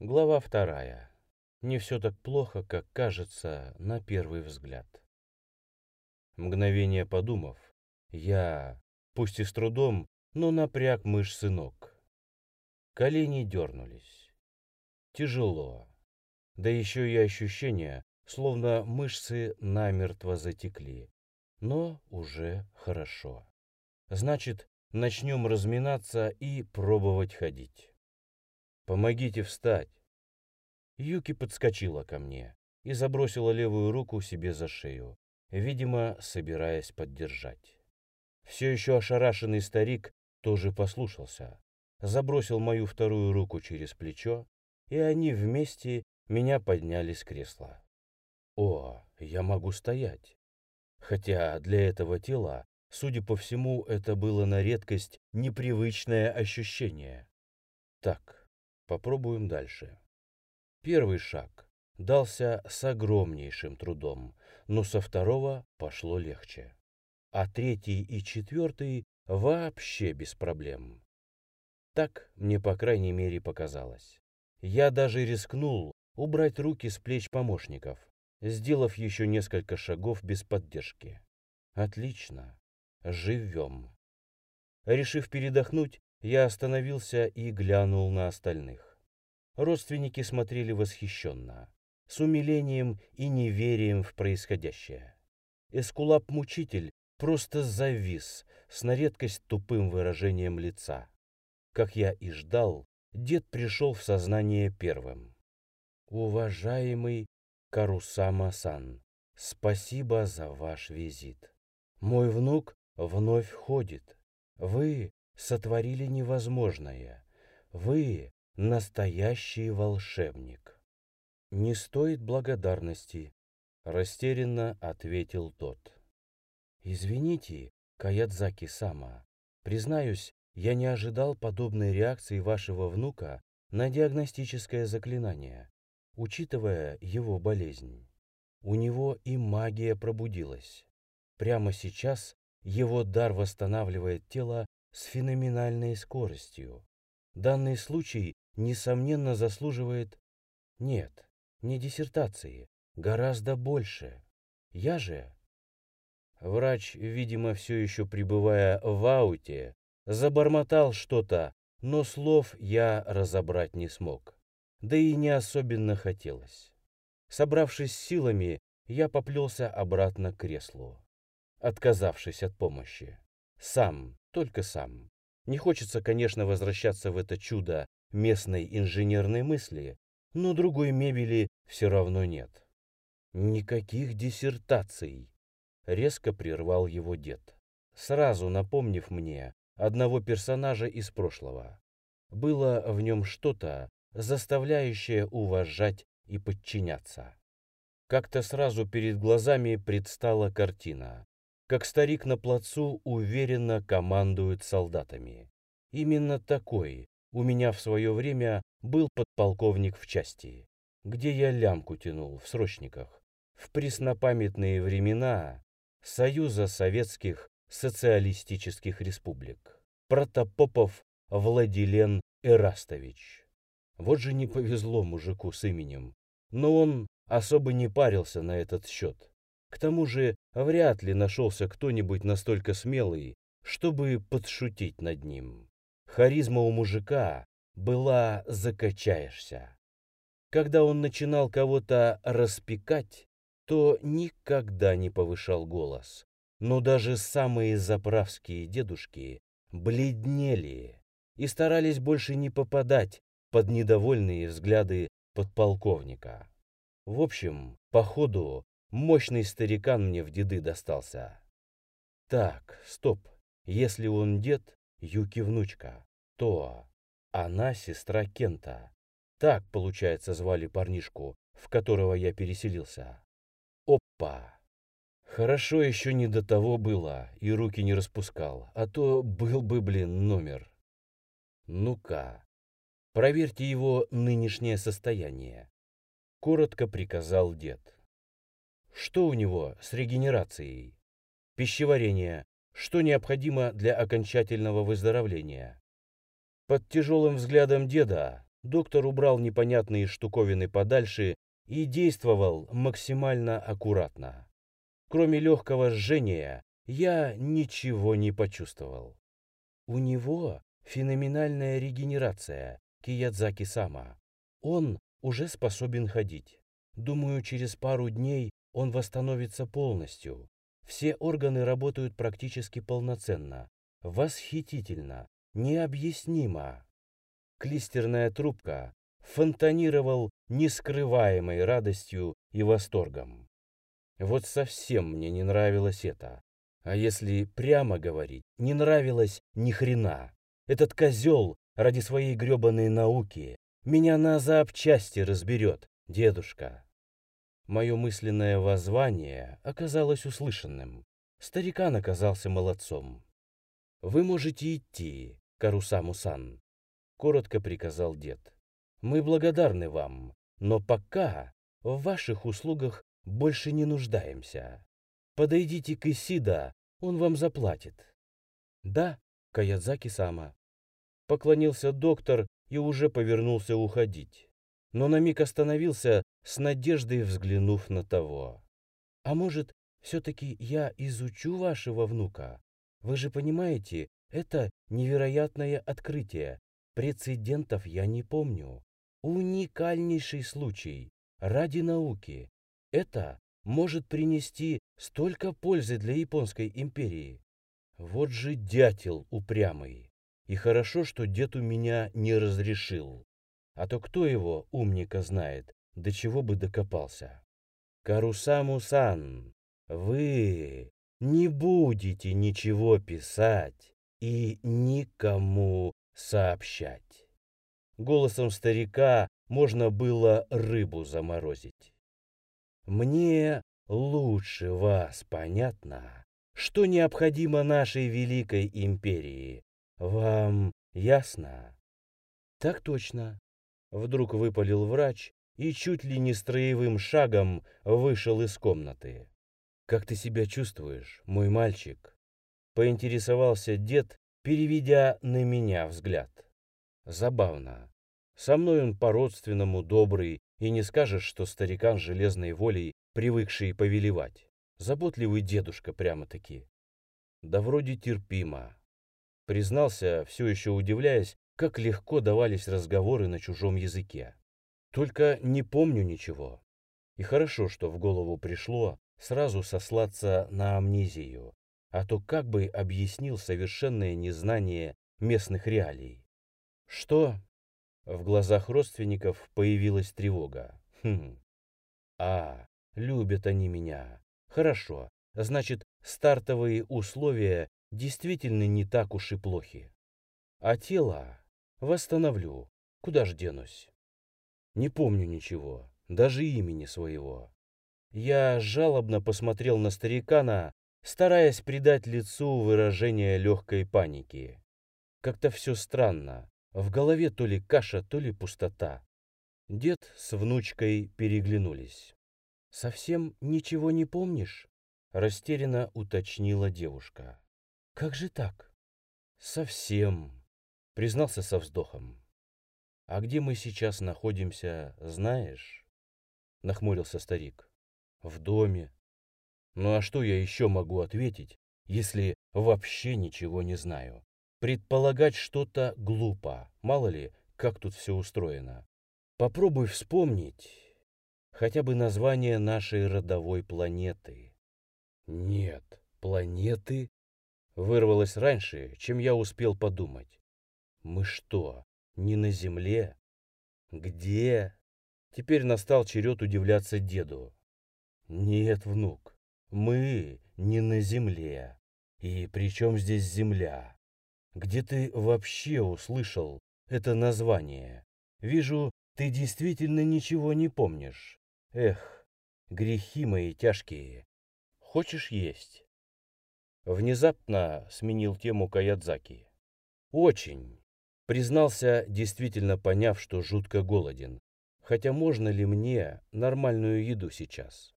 Глава вторая. Не все так плохо, как кажется на первый взгляд. Мгновение подумав, я, пусть и с трудом, но напряг мышцы ног. Колени дернулись. Тяжело. Да еще и ощущение, словно мышцы намертво затекли. Но уже хорошо. Значит, начнем разминаться и пробовать ходить. Помогите встать. Юки подскочила ко мне и забросила левую руку себе за шею, видимо, собираясь поддержать. Все еще ошарашенный старик тоже послушался, забросил мою вторую руку через плечо, и они вместе меня подняли с кресла. О, я могу стоять. Хотя для этого тела, судя по всему, это было на редкость непривычное ощущение. Так, попробуем дальше. Первый шаг дался с огромнейшим трудом, но со второго пошло легче. А третий и четвертый вообще без проблем. Так мне, по крайней мере, показалось. Я даже рискнул убрать руки с плеч помощников, сделав еще несколько шагов без поддержки. Отлично. Живем. Решив передохнуть, я остановился и глянул на остальных. Родственники смотрели восхищенно, с умилением и неверием в происходящее. Эскулап-мучитель просто завис с на редкость тупым выражением лица. Как я и ждал, дед пришел в сознание первым. «Уважаемый Карусама-сан, спасибо за ваш визит. Мой внук вновь ходит. Вы сотворили невозможное. Вы настоящий волшебник. Не стоит благодарности, растерянно ответил тот. Извините, Каядзаки-сама. Признаюсь, я не ожидал подобной реакции вашего внука на диагностическое заклинание, учитывая его болезнь. У него и магия пробудилась. Прямо сейчас его дар восстанавливает тело с феноменальной скоростью. Данный случай, несомненно, заслуживает... Нет, не диссертации, гораздо больше. Я же... Врач, видимо, все еще пребывая в ауте, забормотал что-то, но слов я разобрать не смог. Да и не особенно хотелось. Собравшись силами, я поплелся обратно к креслу отказавшись от помощи. Сам, только сам. Не хочется, конечно, возвращаться в это чудо местной инженерной мысли, но другой мебели все равно нет. Никаких диссертаций, резко прервал его дед, сразу напомнив мне одного персонажа из прошлого. Было в нем что-то, заставляющее уважать и подчиняться. Как-то сразу перед глазами предстала картина как старик на плацу уверенно командует солдатами. Именно такой у меня в свое время был подполковник в части, где я лямку тянул в срочниках. В преснопамятные времена Союза Советских Социалистических Республик. Протопопов Владилен Эрастович. Вот же не повезло мужику с именем, но он особо не парился на этот счет. К тому же вряд ли нашелся кто-нибудь настолько смелый, чтобы подшутить над ним. Харизма у мужика была «закачаешься». Когда он начинал кого-то распекать, то никогда не повышал голос. Но даже самые заправские дедушки бледнели и старались больше не попадать под недовольные взгляды подполковника. В общем, походу, Мощный старикан мне в деды достался. Так, стоп. Если он дед, Юки внучка, то она сестра Кента. Так, получается, звали парнишку, в которого я переселился. Опа! Хорошо еще не до того было, и руки не распускал, а то был бы, блин, номер. Ну-ка, проверьте его нынешнее состояние. Коротко приказал дед. Что у него с регенерацией? Пищеварение. Что необходимо для окончательного выздоровления? Под тяжелым взглядом деда доктор убрал непонятные штуковины подальше и действовал максимально аккуратно. Кроме легкого жжения, я ничего не почувствовал. У него феноменальная регенерация, Киядзаки-сама. Он уже способен ходить. Думаю, через пару дней он восстановится полностью. Все органы работают практически полноценно. Восхитительно, необъяснимо. Клистерная трубка фонтанировал нескрываемой радостью и восторгом. Вот совсем мне не нравилось это. А если прямо говорить, не нравилось ни хрена. Этот козел ради своей гребаной науки меня на запчасти разберет, дедушка. Мое мысленное воззвание оказалось услышанным. Старикан оказался молодцом. «Вы можете идти, Карусаму-сан», — коротко приказал дед. «Мы благодарны вам, но пока в ваших услугах больше не нуждаемся. Подойдите к Исида, он вам заплатит». «Да, Каядзаки-сама». Поклонился доктор и уже повернулся уходить но на миг остановился, с надеждой взглянув на того. «А может, все-таки я изучу вашего внука? Вы же понимаете, это невероятное открытие. Прецедентов я не помню. Уникальнейший случай. Ради науки. Это может принести столько пользы для Японской империи. Вот же дятел упрямый. И хорошо, что дед у меня не разрешил. А то кто его, умника, знает, до чего бы докопался. Карусаму-сан, вы не будете ничего писать и никому сообщать. Голосом старика можно было рыбу заморозить. Мне лучше вас понятно, что необходимо нашей великой империи. Вам ясно? Так точно, Вдруг выпалил врач и чуть ли не строевым шагом вышел из комнаты. «Как ты себя чувствуешь, мой мальчик?» Поинтересовался дед, переведя на меня взгляд. Забавно. Со мной он по-родственному добрый, и не скажешь, что старикан железной волей, привыкший повелевать. Заботливый дедушка прямо-таки. Да вроде терпимо. Признался, все еще удивляясь, как легко давались разговоры на чужом языке. Только не помню ничего. И хорошо, что в голову пришло сразу сослаться на амнезию, а то как бы объяснил совершенное незнание местных реалий. Что? В глазах родственников появилась тревога. Хм. А, любят они меня. Хорошо. Значит, стартовые условия действительно не так уж и плохи. А тело Восстановлю. Куда ж денусь? Не помню ничего, даже имени своего. Я жалобно посмотрел на старикана, стараясь придать лицу выражение легкой паники. Как-то все странно. В голове то ли каша, то ли пустота. Дед с внучкой переглянулись. «Совсем ничего не помнишь?» Растерянно уточнила девушка. «Как же так?» «Совсем», признался со вздохом. «А где мы сейчас находимся, знаешь?» Нахмурился старик. «В доме. Ну а что я еще могу ответить, если вообще ничего не знаю? Предполагать что-то глупо, мало ли, как тут все устроено. Попробуй вспомнить хотя бы название нашей родовой планеты». «Нет, планеты?» Вырвалось раньше, чем я успел подумать. Мы что, не на земле? Где? Теперь настал черед удивляться деду. Нет, внук, мы не на земле. И при чем здесь земля? Где ты вообще услышал это название? Вижу, ты действительно ничего не помнишь. Эх, грехи мои тяжкие. Хочешь есть? Внезапно сменил тему Каядзаки. Очень. Признался, действительно поняв, что жутко голоден. Хотя можно ли мне нормальную еду сейчас?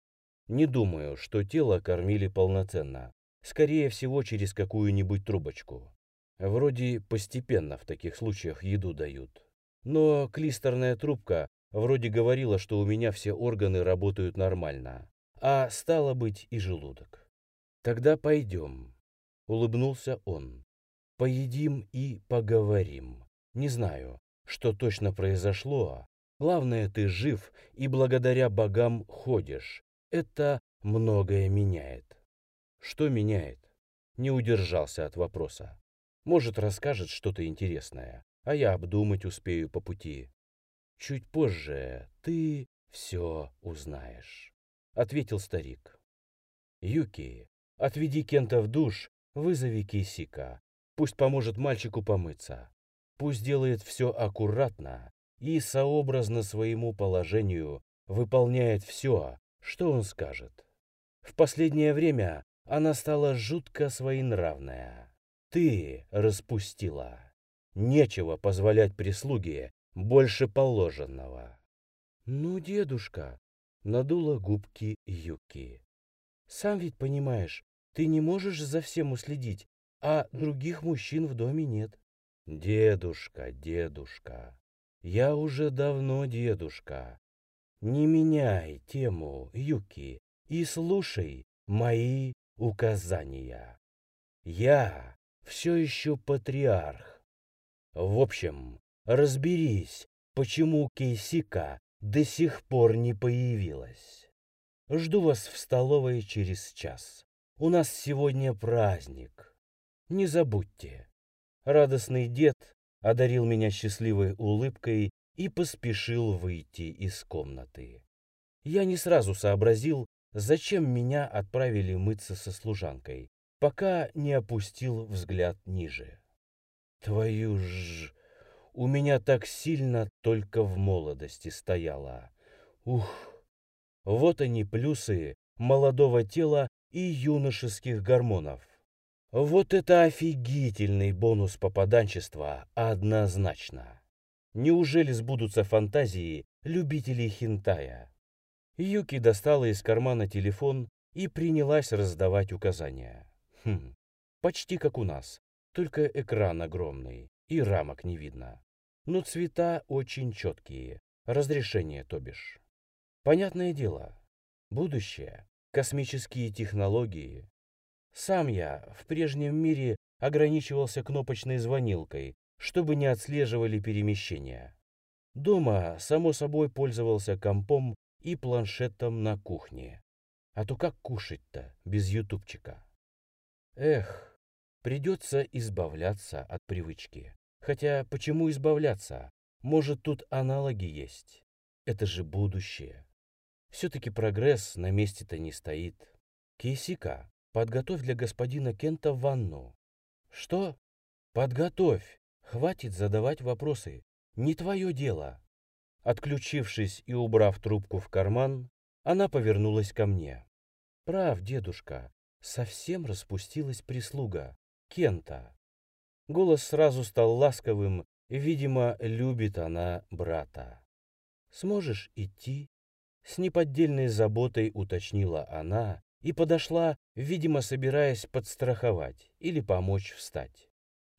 Не думаю, что тело кормили полноценно. Скорее всего, через какую-нибудь трубочку. Вроде постепенно в таких случаях еду дают. Но клистерная трубка вроде говорила, что у меня все органы работают нормально, а стало быть и желудок. Тогда пойдем, улыбнулся он. Поедим и поговорим. Не знаю, что точно произошло. Главное, ты жив и благодаря богам ходишь. Это многое меняет. Что меняет? Не удержался от вопроса. Может, расскажет что-то интересное, а я обдумать успею по пути. Чуть позже ты все узнаешь, ответил старик. Юки, отведи Кента в душ, вызови Кисика. Пусть поможет мальчику помыться. Пусть делает все аккуратно и сообразно своему положению выполняет все, что он скажет. В последнее время она стала жутко своенравная. Ты распустила. Нечего позволять прислуге больше положенного. Ну, дедушка, надула губки Юки. Сам ведь понимаешь, ты не можешь за всем уследить, а других мужчин в доме нет. Дедушка, дедушка, я уже давно дедушка. Не меняй тему, Юки, и слушай мои указания. Я все еще патриарх. В общем, разберись, почему Кейсика до сих пор не появилась. Жду вас в столовой через час. У нас сегодня праздник. Не забудьте. Радостный дед одарил меня счастливой улыбкой и поспешил выйти из комнаты. Я не сразу сообразил, зачем меня отправили мыться со служанкой, пока не опустил взгляд ниже. Твою ж... У меня так сильно только в молодости стояло. Ух! Вот они плюсы молодого тела и юношеских гормонов. Вот это офигительный бонус попаданчества, однозначно. Неужели сбудутся фантазии любителей хентая? Юки достала из кармана телефон и принялась раздавать указания. Хм, почти как у нас, только экран огромный и рамок не видно. Но цвета очень четкие, разрешение то бишь. Понятное дело, будущее, космические технологии. Сам я в прежнем мире ограничивался кнопочной звонилкой, чтобы не отслеживали перемещения. Дома, само собой, пользовался компом и планшетом на кухне. А то как кушать-то без ютубчика? Эх, придется избавляться от привычки. Хотя почему избавляться? Может, тут аналоги есть? Это же будущее. Все-таки прогресс на месте-то не стоит. Кейсика, подготовь для господина Кента ванну. Что? Подготовь. Хватит задавать вопросы. Не твое дело. Отключившись и убрав трубку в карман, она повернулась ко мне. «Прав, дедушка, совсем распустилась прислуга. Кента». Голос сразу стал ласковым, видимо, любит она брата. «Сможешь идти?» С неподдельной заботой уточнила она и подошла, видимо, собираясь подстраховать или помочь встать.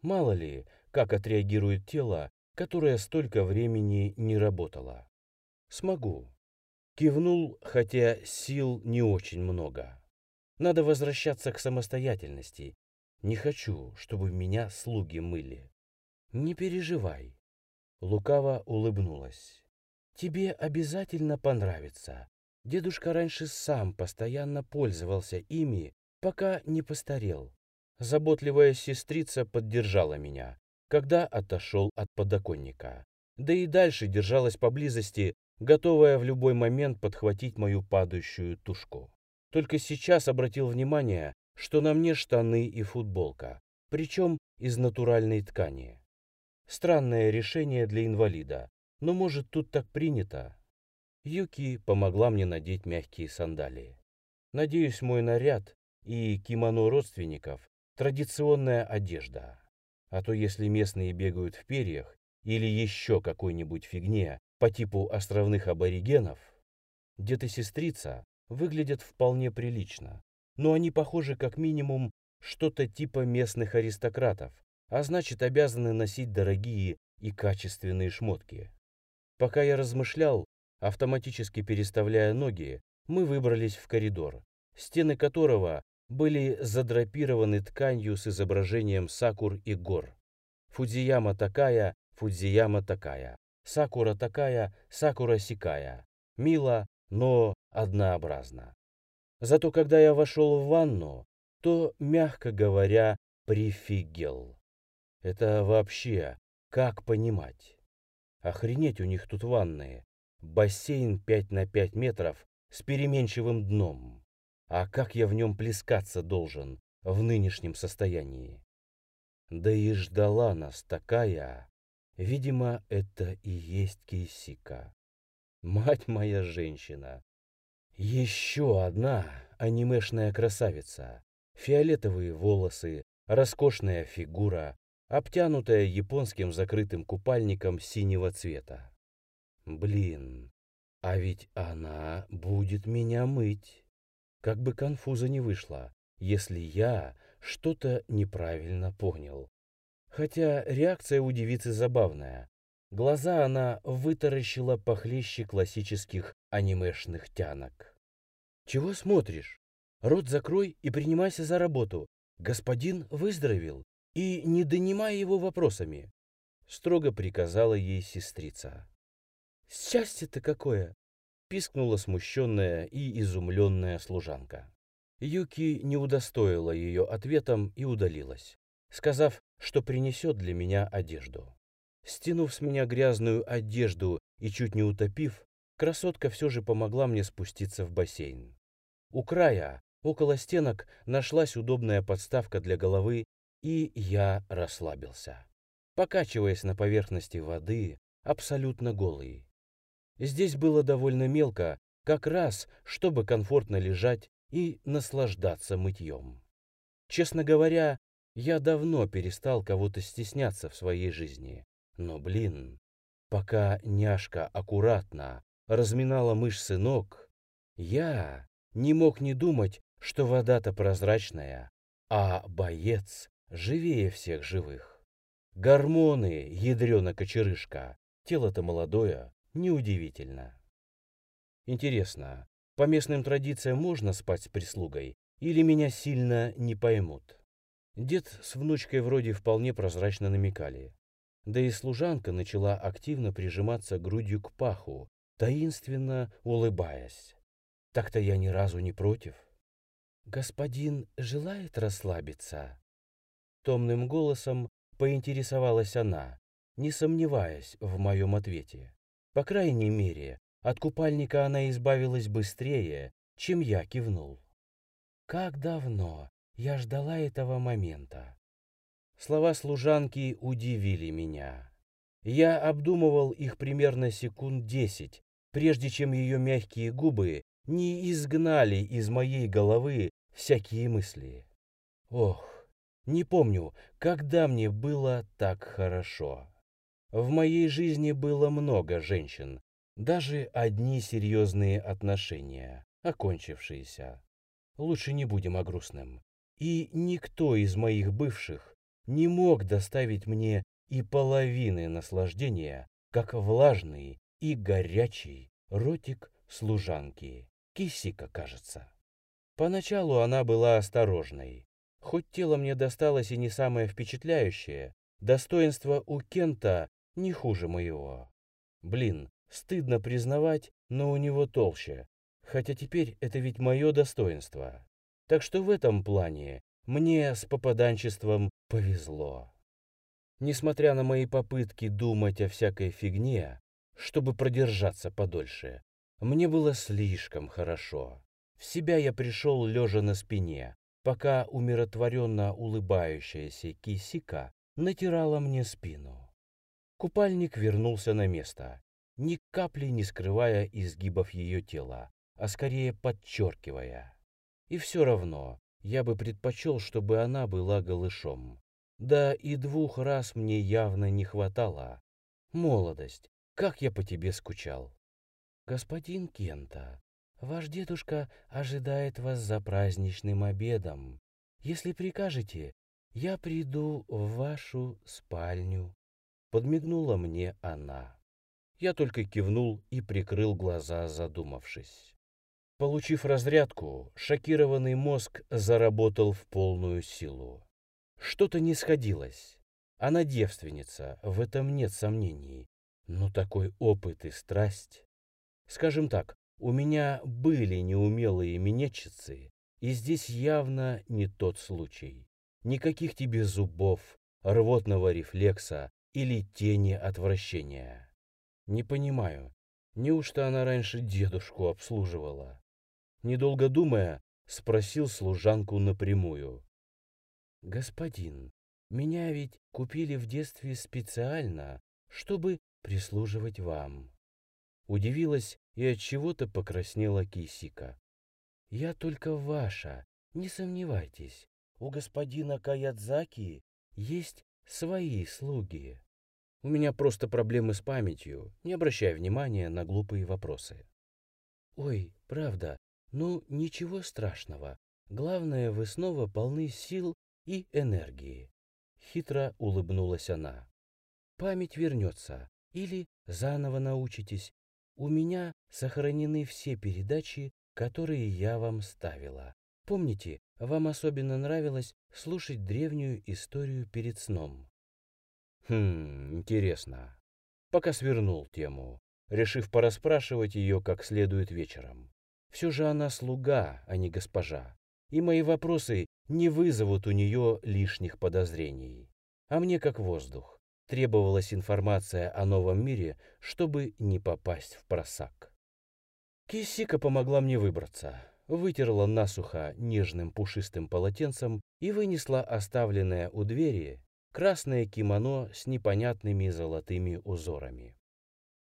Мало ли, как отреагирует тело которая столько времени не работала. Смогу. Кивнул, хотя сил не очень много. Надо возвращаться к самостоятельности. Не хочу, чтобы меня слуги мыли. Не переживай. Лукаво улыбнулась. Тебе обязательно понравится. Дедушка раньше сам постоянно пользовался ими, пока не постарел. Заботливая сестрица поддержала меня, когда отошел от подоконника. Да и дальше держалась поблизости, готовая в любой момент подхватить мою падающую тушку. Только сейчас обратил внимание, что на мне штаны и футболка, причем из натуральной ткани. Странное решение для инвалида, но может тут так принято. Юки помогла мне надеть мягкие сандалии. Надеюсь, мой наряд и кимоно родственников – традиционная одежда. А то если местные бегают в перьях или еще какой-нибудь фигне по типу островных аборигенов, дед и сестрица выглядят вполне прилично. Но они похожи как минимум что-то типа местных аристократов, а значит обязаны носить дорогие и качественные шмотки. Пока я размышлял, автоматически переставляя ноги, мы выбрались в коридор, стены которого были задрапированы тканью с изображением сакур и гор. Фудзияма такая, Фудзияма такая, Сакура такая, Сакура сикая. Мило, но однообразно. Зато когда я вошел в ванну, то, мягко говоря, прифигел. Это вообще как понимать? Охренеть у них тут ванные. Бассейн 5 на 5 метров с переменчивым дном. А как я в нем плескаться должен в нынешнем состоянии? Да и ждала нас такая. Видимо, это и есть Кейсика. Мать моя женщина. Еще одна анимешная красавица. Фиолетовые волосы, роскошная фигура, обтянутая японским закрытым купальником синего цвета. Блин, а ведь она будет меня мыть. Как бы конфуза не вышло, если я что-то неправильно понял. Хотя реакция у девицы забавная. Глаза она вытаращила похлеще классических анимешных тянок. «Чего смотришь? Рот закрой и принимайся за работу. Господин выздоровел, и не донимай его вопросами», — строго приказала ей сестрица. «Счастье-то какое!» — пискнула смущенная и изумленная служанка. Юки не удостоила ее ответом и удалилась, сказав, что принесет для меня одежду. Стянув с меня грязную одежду и чуть не утопив, красотка все же помогла мне спуститься в бассейн. У края, около стенок, нашлась удобная подставка для головы, и я расслабился, покачиваясь на поверхности воды, абсолютно голый. Здесь было довольно мелко, как раз, чтобы комфортно лежать и наслаждаться мытьем. Честно говоря, я давно перестал кого-то стесняться в своей жизни. Но, блин, пока няшка аккуратно разминала мышцы ног, я не мог не думать, что вода-то прозрачная, а боец живее всех живых. Гормоны, ядрена-кочерышка, тело-то молодое, неудивительно. Интересно, по местным традициям можно спать с прислугой, или меня сильно не поймут? Дед с внучкой вроде вполне прозрачно намекали. Да и служанка начала активно прижиматься грудью к паху, таинственно улыбаясь. Так-то я ни разу не против. «Господин желает расслабиться?» Томным голосом поинтересовалась она, не сомневаясь в моем ответе. По крайней мере, от купальника она избавилась быстрее, чем я кивнул. Как давно я ждала этого момента. Слова служанки удивили меня. Я обдумывал их примерно секунд десять, прежде чем ее мягкие губы не изгнали из моей головы всякие мысли. Ох, не помню, когда мне было так хорошо. В моей жизни было много женщин, даже одни серьезные отношения, окончившиеся. Лучше не будем о грустном. И никто из моих бывших не мог доставить мне и половины наслаждения, как влажный и горячий ротик служанки. Кисика, кажется. Поначалу она была осторожной. Хоть тело мне досталось и не самое впечатляющее, достоинство у Кента не хуже моего. Блин, Стыдно признавать, но у него толще. Хотя теперь это ведь мое достоинство. Так что в этом плане мне с попаданчеством повезло. Несмотря на мои попытки думать о всякой фигне, чтобы продержаться подольше, мне было слишком хорошо. В себя я пришел лежа на спине, пока умиротворенно улыбающаяся кисика натирала мне спину. Купальник вернулся на место, ни капли не скрывая изгибов ее тела, а скорее подчеркивая. И все равно я бы предпочел, чтобы она была голышом. Да и двух раз мне явно не хватало. Молодость, как я по тебе скучал. Господин Кента, ваш дедушка ожидает вас за праздничным обедом. Если прикажете, я приду в вашу спальню. Подмигнула мне она. Я только кивнул и прикрыл глаза, задумавшись. Получив разрядку, шокированный мозг заработал в полную силу. Что-то не сходилось. Она девственница, в этом нет сомнений. Но такой опыт и страсть... Скажем так, у меня были неумелые минетчицы, и здесь явно не тот случай. Никаких тебе зубов, рвотного рефлекса или тени отвращения. Не понимаю, неужто она раньше дедушку обслуживала? Недолго думая, спросил служанку напрямую. «Господин, меня ведь купили в детстве специально, чтобы прислуживать вам». Удивилась и от чего-то покраснела Кисика. «Я только ваша, не сомневайтесь. У господина Каядзаки есть свои слуги. У меня просто проблемы с памятью, не обращай внимания на глупые вопросы». «Ой, правда, ну ничего страшного. Главное, вы снова полны сил и энергии. Хитро улыбнулась она. Память вернется. Или заново научитесь. У меня сохранены все передачи, которые я вам ставила. Помните, вам особенно нравилось слушать древнюю историю перед сном. Хм, интересно. Пока свернул тему, решив порасспрашивать ее как следует вечером. Все же она слуга, а не госпожа, и мои вопросы не вызовут у нее лишних подозрений. А мне как воздух. Требовалась информация о новом мире, чтобы не попасть в просак. Кисика помогла мне выбраться, вытерла насухо нежным пушистым полотенцем и вынесла оставленное у двери красное кимоно с непонятными золотыми узорами.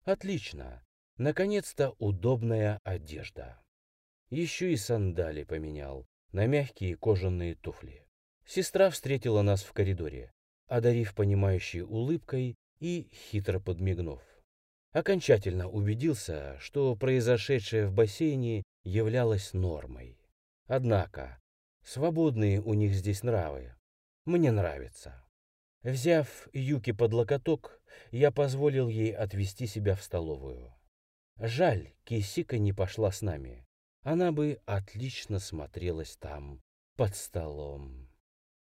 Отлично! Наконец-то удобная одежда. Еще и сандали поменял на мягкие кожаные туфли. Сестра встретила нас в коридоре, одарив понимающей улыбкой и хитро подмигнув. Окончательно убедился, что произошедшее в бассейне являлось нормой. Однако, свободные у них здесь нравы. Мне нравится. Взяв Юки под локоток, я позволил ей отвести себя в столовую. Жаль, Кисика не пошла с нами она бы отлично смотрелась там, под столом.